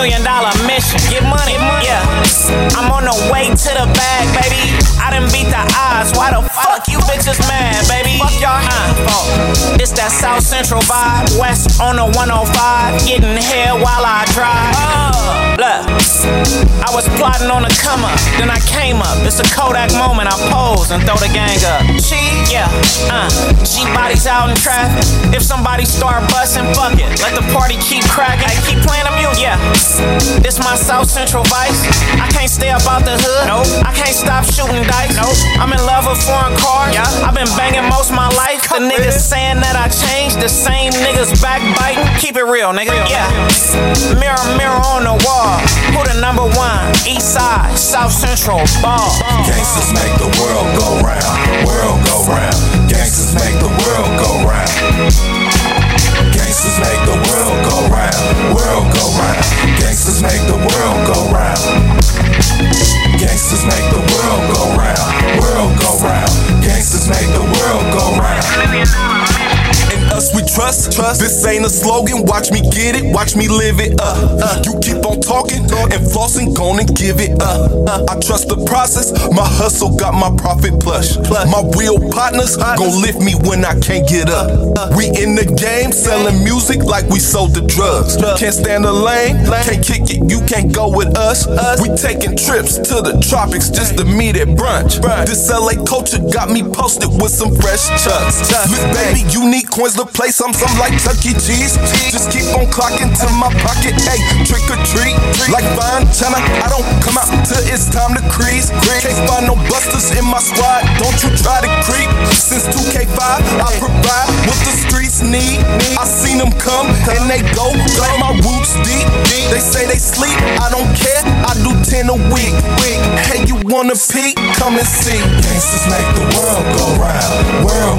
million dollar mission. Get money, yeah. I'm on the way to the bag, baby. This that South Central vibe. West on the 105, getting here while I drive. Uh, look, I was plotting on the come up, then I came up. It's a Kodak moment. I pose and throw the gang up. She, yeah, uh, G bodies out in traffic. If somebody start busting, fuck it. Let the party keep cracking. I keep playing the music. Yeah, this my South Central vice. I can't stay up out the hood. Nope. I can't stop shooting dice. Nope. I'm in love with foreign cars. Yeah. I've been banging most of my life. The niggas saying that I changed. The same niggas backbiting. Keep it real, nigga. Yeah. Mirror, mirror on the wall. Who the number one? East side, South Central, ball. Gangsters make the world go round, world go round. Gangsters make the world trust. trust. This ain't a slogan. Watch me get it. Watch me live it. Uh, uh. You keep on talking and flossing, gonna give it. Uh, uh. I trust the process. My hustle got my profit plush. My real partners gon' lift me when I can't get up. We in the game selling music like we sold the drugs. Can't stand the lane, can't kick it. You can't go with us. We taking trips to the tropics just to meet at brunch. This LA culture got me posted with some fresh chucks. Look, baby, you need coins to play some, some like Chuck E. Cheese. Just keep on clocking to my pocket, hey, trick or treat. Like fine china, I don't come out till it's time to crease. Can't find no busters in my squad, don't you try to creep. Since 2K5, I provide what the streets need. I seen them come and they go, like my roots deep. They say they sleep, I don't care, I do 10 a week. Hey, you wanna peek? Come and see. Gangsters make the world go round, world